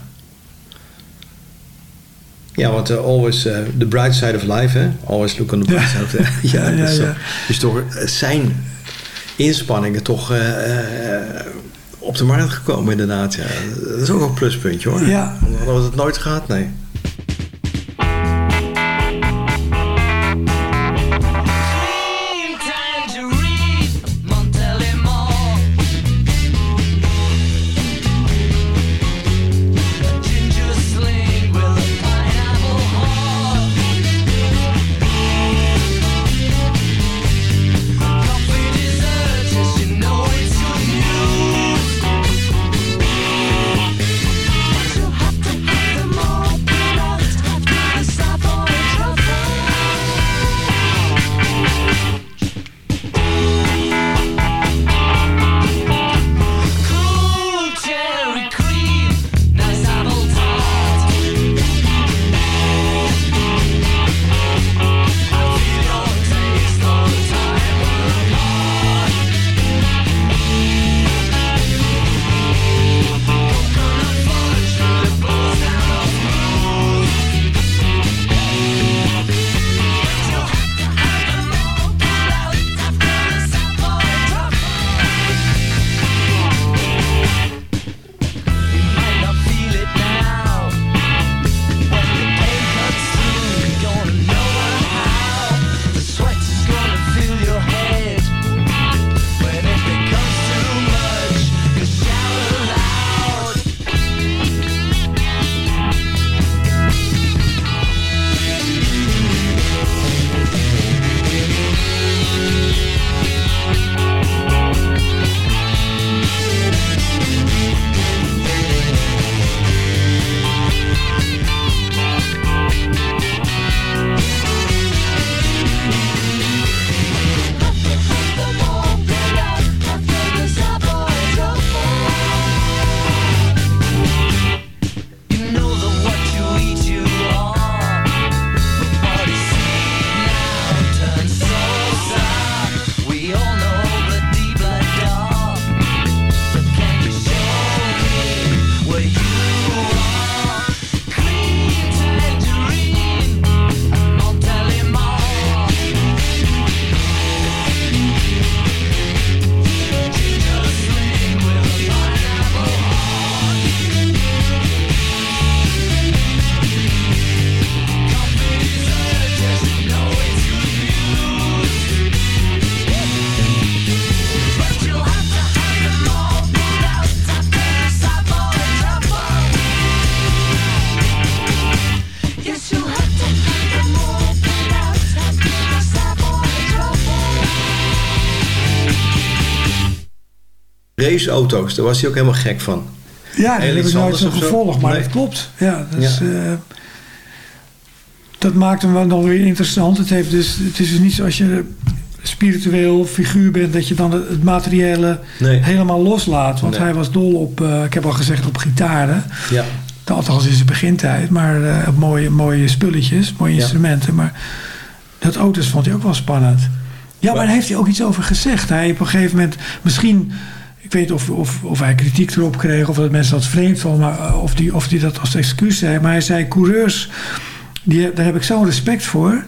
Ja, want eh, always the bright side of life, hè? Always look on the bright side of the... ja, Ja, ja, dat is, toch- is toch zijn inspanningen toch op de markt gekomen, inderdaad. Ja. Dat is ook een pluspuntje, hoor. Ja. Hadden we het nooit gehad? Nee. Raceauto's, daar was hij ook helemaal gek van. Ja, dat iets nooit zo? gevolgd, maar Nee. dat klopt. Ja, dus, Ja. dat maakt hem wel nog weer interessant. Het, heeft dus, het is dus niet zoals je een spiritueel figuur bent... dat je dan het, materiële Nee. helemaal loslaat. Want Nee. hij was dol op, eh, ik heb al gezegd, op gitaren. Ja. Althans in zijn begintijd. Maar op mooie, mooie spulletjes, mooie Ja. instrumenten. Maar dat auto's vond hij ook wel spannend. Ja, maar Maar- daar heeft hij ook iets over gezegd. Hij op een gegeven moment, misschien... Ik weet of, of, of hij kritiek erop kreeg, of dat mensen dat vreemd vonden, maar eh, of die, of die dat als excuus zei. Maar hij zei: coureurs, die, daar heb ik zo'n respect voor.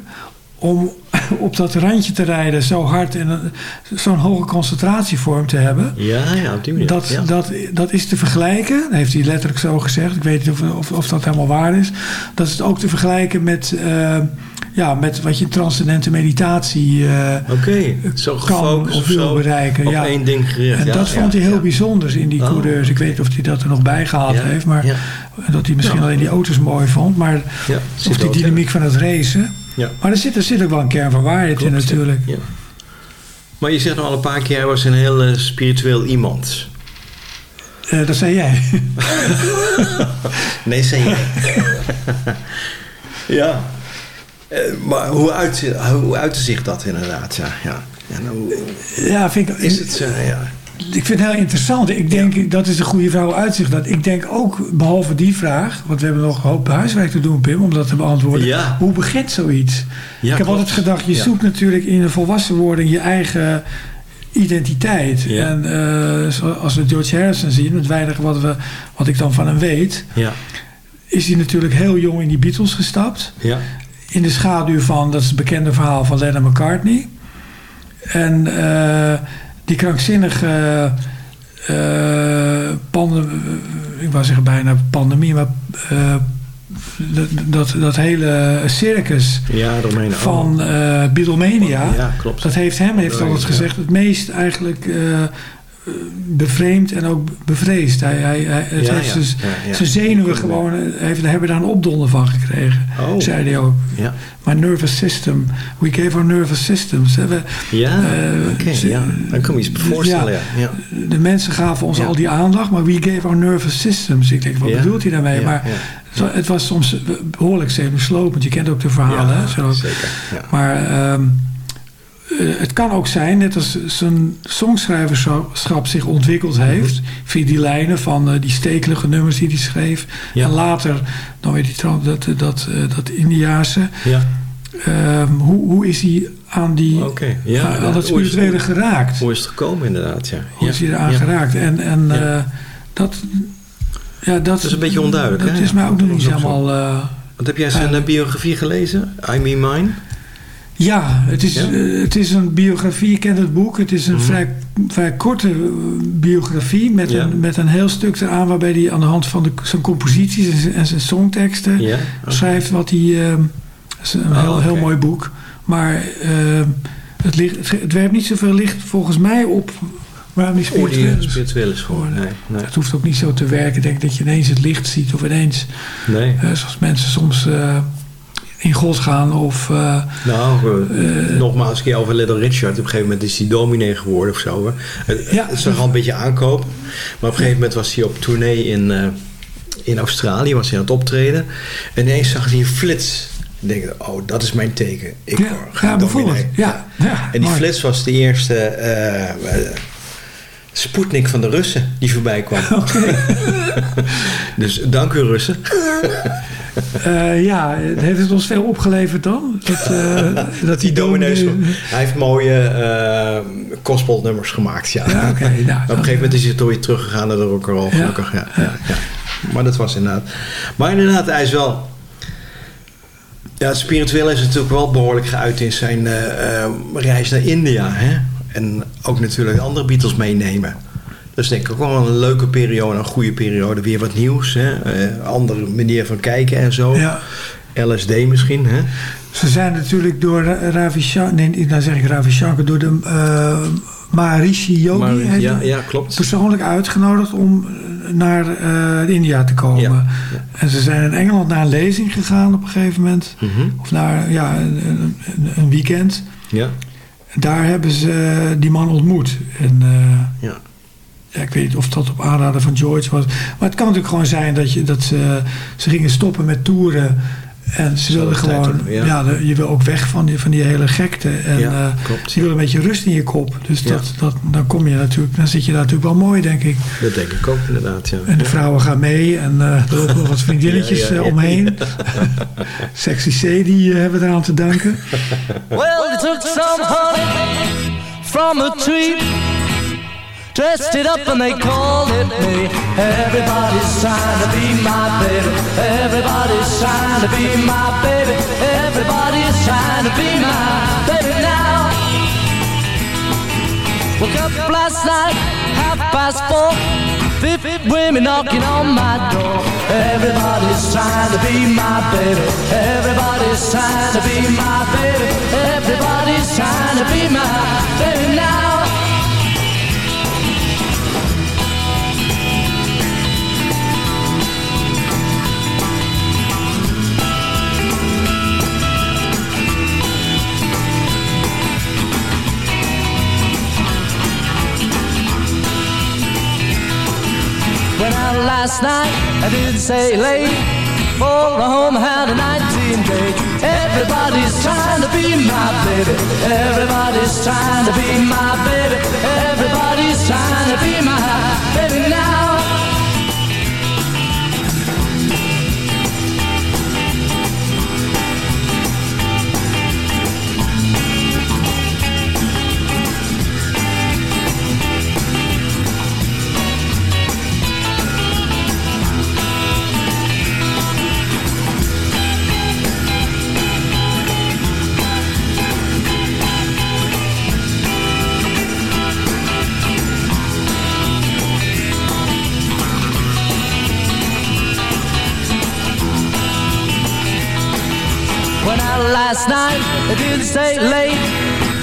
Om op dat randje te rijden zo hard en een- zo'n hoge concentratievorm te hebben. Ja, ja, op die manier. Dat, ja. dat, dat is te vergelijken, dat heeft hij letterlijk zo gezegd. Ik weet niet of, of, of dat helemaal waar is. Dat is het ook te vergelijken met, eh, ja, met wat je transcendente meditatie Oké, zo kan of wil bereiken. Op ja. één ding gericht. En ja, dat ja, vond hij heel ja. bijzonder in die Oh. coureurs. Ik weet niet of hij dat er nog bij gehaald Ja, heeft. Maar dat hij misschien alleen die auto's mooi vond. Maar of die dynamiek van het racen. Ja. Maar er zit, er zit ook wel een kern van waarheid in natuurlijk. Ja. Maar je zegt al een paar keer, hij was een heel eh, spiritueel iemand. Eh, dat zei jij. Nee, zei jij. ja. Eh, maar hoe, uit, hoe uitte zich dat inderdaad? Ja, ja. ja nou, hoe ja, vind ik, is het? eh, ja. Ik vind het heel interessant. Ik denk, dat is een goede vraag hoe uitzicht dat. Ik denk ook, behalve die vraag, want we hebben nog een hoop huiswerk te doen, Pim, om dat te beantwoorden. Ja. Hoe begint zoiets? Ja, ik heb klopt. altijd gedacht, je zoekt natuurlijk in de volwassen worden je eigen identiteit. Ja. En eh, zoals we George Harrison zien, met weinig wat, we, wat ik dan van hem weet, Ja, is hij natuurlijk heel jong in die Beatles gestapt ja, in de schaduw van, dat is het bekende verhaal van Lennon McCartney. En eh, die krankzinnige eh pande- ik wou zeggen bijna pandemie, maar eh, dat, dat, dat hele circus ja, van eh Beatlemania, Ja, klopt. dat heeft hem, heeft altijd gezegd, het meest eigenlijk bevreemd en ook bevreesd. Hij, hij, hij, Ja, heeft ja, zijn, ja, ja. zijn zenuwen gewoon, eh, heeft, hebben daar een opdonder van gekregen, Oh. zei hij ook. Ja, My nervous system. We gave our nervous systems. We, ja eh, oké. ja. Dan kan je iets voorstellen. Ja. De mensen gaven ons al die aandacht, maar we gave our nervous systems. Ik denk, wat bedoelt hij daarmee? Maar het wa- het was soms behoorlijk zenuwslopend. Je kent ook de verhalen. hè, zo. zeker. Maar ehm, eh, het kan ook zijn, net als zijn songschrijverschap zich ontwikkeld heeft, via die lijnen van eh, die stekelige nummers die hij schreef. Ja. En later, dan weet je tran- dat, dat, eh, dat Indiaanse. ja. Ehm, hoe, hoe is hij aan, die. Ja, aan, dat is- spirituele geraakt? Hoe is het gekomen inderdaad? Ja. Hoe is hij eraan geraakt? En, en eh, dat, ja, dat, Dat is een beetje onduidelijk, Dat hè? is mij ook nog niet Dat helemaal... eh, Want heb jij zijn eh, biografie gelezen? I Mean Mine? Ja, het is, Ja? eh, het is een biografie. Ik ken het boek. Het is een Mhm. vrij, vrij korte eh, biografie met, Ja. een, met een heel stuk eraan... waarbij hij aan de hand van de, zijn composities en zijn, en zijn songteksten... Ja. schrijft wat hij... het is een Oh, heel, heel mooi boek. Maar eh, het, ligt, het, werpt niet zoveel licht volgens mij op... waarom die spiritueel is. spiritueel is geworden. Nee, nee. Het hoeft ook niet zo te werken. Ik denk dat je ineens het licht ziet of ineens, nee. eh, zoals mensen soms in God gaan of... eh, Nou, Eh, nogmaals een keer over Little Richard. Op een gegeven moment is hij dominee geworden of zo. Hè. Het, Ja. het zag al een beetje aankopen. Maar op een gegeven moment was hij op tournee in, in Australië. Was hij aan het optreden. En ineens zag hij een flits. Denk, oh, dat is mijn teken. Ik ja, word ja, bijvoorbeeld. Ja, ja, En die mooi. flits was de eerste Sputnik van de Russen die voorbij kwam. dus dank u Russen. Eh, ja, heeft het ons veel opgeleverd dan? Dat, eh, dat die dominees. dominee... Hij heeft mooie uh, gospelnummers gemaakt, ja. Ja, nou, op een gegeven moment is hij toch weer teruggegaan naar de rock'n'roll, gelukkig. Ja, ja. Ja, Maar dat was inderdaad... Maar inderdaad, hij is wel... Ja, het spiritueel is natuurlijk wel behoorlijk geuit in zijn reis naar India. Hè? En ook natuurlijk andere Beatles meenemen. Dat is denk ik ook wel een leuke periode, een goede periode. Weer wat nieuws, hè? Eh, andere manier van kijken en zo. Ja. LSD misschien, hè? Ze zijn natuurlijk door Ra- Ravi Shankar... Nee, nou zeg ik Ravi Shankar. Door de eh, Maharishi Yogi... Ja, ja, klopt. persoonlijk uitgenodigd om eh, naar India te komen. Ja, En ze zijn in Engeland naar een lezing gegaan op een gegeven moment. Mhm. Of naar ja, een, een, weekend. Ja, Daar hebben ze die man ontmoet. En, ja. Ja, ik weet niet of dat op aanraden van George was. Maar het kan natuurlijk gewoon zijn dat, je, dat ze, ze gingen stoppen met toeren. En ze wilden gewoon, op, ja. je wil ook weg van die, van die hele gekte. En Ja, eh, klopt. je wil een beetje rust in je kop. Dus Ja. dat, dat, dan kom je natuurlijk, dan zit je daar natuurlijk wel mooi, denk ik. Dat denk ik ook inderdaad, ja. En de vrouwen gaan mee en eh, er lopen nog wat vriendinnetjes Ja, ja, ja. eh, omheen. Sexy C, die eh, hebben we eraan te danken. Well, they took some honey from a tree, dressed it up and they called it me. Everybody's trying to be my baby. Everybody's trying to be my baby. Everybody's trying to be my baby now. Woke up last night, half past four. Fifty women knocking on my door. Everybody's trying to be my baby. Everybody's trying to be my baby. Everybody's trying to be my baby now. Last night, I didn't say late. For a home had a 19 date. Everybody's trying to be my baby. Everybody's trying to be my baby. Everybody's trying night, I didn't stay late.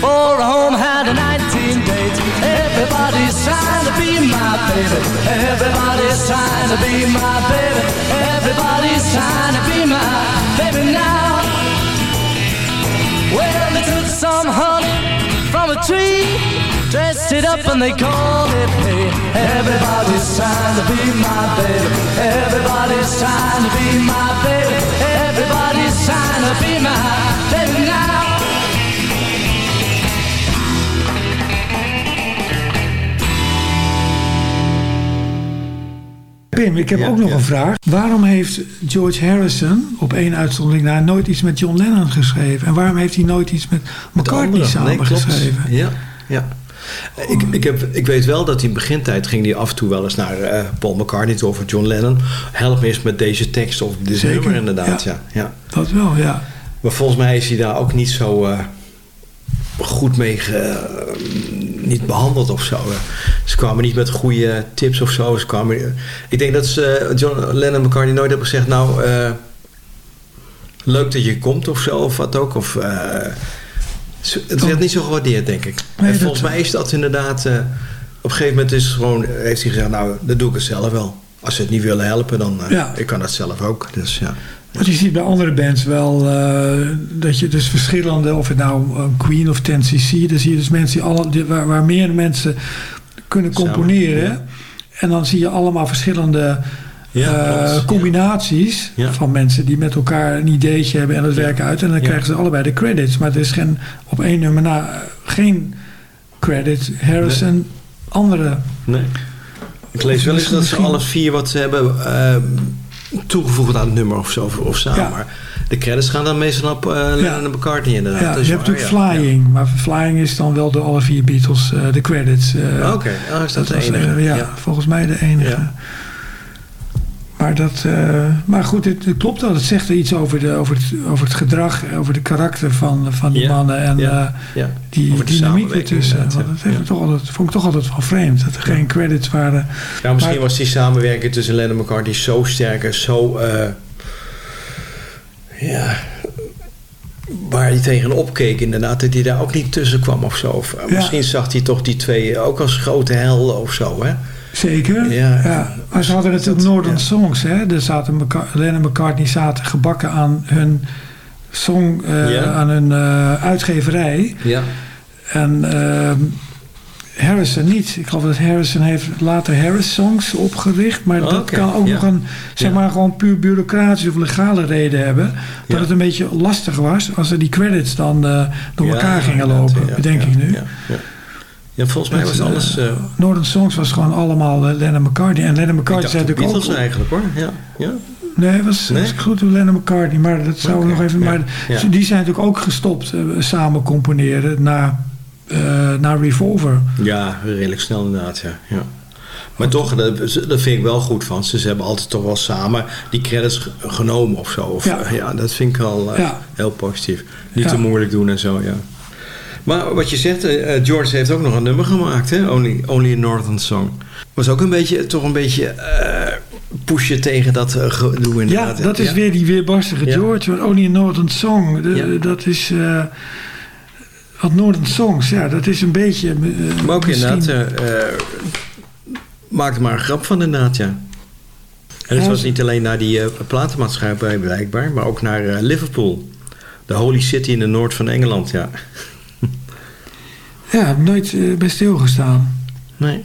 For a home had a 19 date. Everybody's trying to be my baby. Everybody's trying to be my baby. Everybody's trying to be my baby now. Well, they took some honey from a tree, dressed it up and they called it me. Everybody's trying to be my baby. Everybody's trying to be my baby. Everybody's trying to be my baby now. Pim, ik heb Ja, ook nog ja. een vraag. Waarom heeft George Harrison op één uitzondering na nooit iets met John Lennon geschreven? En waarom heeft hij nooit iets met McCartney samen geschreven? Ja, ja. Ik, ik, heb, ik weet wel dat in begintijd ging hij af en toe wel eens naar eh, Paul McCartney toe of John Lennon. Help me eens met deze tekst of dit Zeker, nummer inderdaad. ja. Ja. Ja, Dat wel, ja. Maar volgens mij is hij daar ook niet zo eh, goed mee ge- niet behandeld of zo. Ze kwamen niet met goede tips of zo. Ze kwamen, ik denk dat ze, John Lennon en McCartney nooit hebben gezegd... nou, eh, leuk dat je komt of zo, of wat ook. Of, eh, het werd niet zo gewaardeerd, denk ik. Nee, en volgens dat- mij is dat inderdaad... eh, op een gegeven moment is gewoon, heeft hij gezegd... nou, dan doe ik het zelf wel. Als ze het niet willen helpen, dan eh, Ja. ik kan dat zelf ook. Dus ja. Want je ziet bij andere bands wel eh, dat je dus verschillende, of het nou een Queen of 10cc, dan zie je dus mensen die alle, die- waar, waar meer mensen kunnen Samen, componeren. ja. En dan zie je allemaal verschillende Ja, eh, combinaties Ja. van mensen die met elkaar een ideetje hebben en dat werken uit. En dan krijgen ze allebei de credits. Maar er is geen, op één nummer na eh, geen credit. Harrison, andere. Nee. Ik lees wel eens dat ze alle vier wat ze hebben eh, toegevoegd aan het nummer of zo, of, samen. Maar de credits gaan dan meestal op eh Lennon en McCartney inderdaad. Ja, je is hebt natuurlijk. Flying. Maar Flying is dan wel door alle vier Beatles eh, de credits. eh. Oké, is dat, de was, enige? ja, volgens mij de enige. Ja. Maar, dat, maar goed, het, het klopt wel. Het zegt er iets over, de, over, het, over het gedrag, over de karakter van, van die Ja, mannen. En ja, ja. die de dynamiek ertussen. Want dat heeft toch altijd, vond ik toch altijd wel vreemd. Dat er geen credits waren. Ja, misschien Maar- was die samenwerking tussen Lennon en McCartney zo sterk en zo... ja... Waar hij tegenop keek inderdaad, dat hij daar ook niet tussen kwam of zo. Of, eh, Ja. Misschien zag hij toch die twee ook als grote helden of zo, hè? Zeker. Ja. Ja. Maar ze hadden natuurlijk Northern ja. Songs. Hè? Er zaten Lennon en McCartney zaten gebakken aan hun song, eh, aan hun eh, uitgeverij. Ja. En ehm, Harrison niet. Ik geloof dat Harrison heeft later Harris Songs opgericht. Maar dat kan ook ja. nog een, zeg Ja. maar, gewoon puur bureaucratische of legale reden hebben. Dat Ja. het een beetje lastig was als er die credits dan eh, door elkaar gingen lopen, bedenk ik nu. Ja, volgens mij was eh, alles... eh Northern Songs was gewoon allemaal Lennon McCartney. En Lennon McCartney zei de natuurlijk Beatles ook... eigenlijk hoor. Ja, ja. Nee, was, Nee? was goed door Lennon McCartney. Maar dat zou nog even... Maar die zijn natuurlijk ook gestopt samen componeren na, eh, na Revolver. ja, redelijk snel inderdaad. Ja, ja. Maar toch, dat, dat vind ik wel goed van ze. Ze hebben altijd toch wel samen die credits ge- genomen of zo. Of, Ja. eh, ja, dat vind ik al eh, Ja. heel positief. Niet Ja. te moeilijk doen en zo, ja. Maar wat je zegt, George heeft ook nog een nummer gemaakt, hè? Only, Only a Northern Song. Was ook een beetje, toch een beetje pushen tegen dat eh, gedoe Ja, inderdaad. dat is Ja. weer die weerbarstige Ja. George. Only a Northern Song. de- Ja. Dat is... wat Northern Songs, ja, dat is een beetje... eh, Maar ook inderdaad, eh, maak er maar een grap van inderdaad, ja. En het was niet alleen naar die eh, platenmaatschappij blijkbaar, maar ook naar Liverpool. De Holy City in de noord van Engeland, ja. Ja, heb nooit eh, bij stilgestaan. Nee.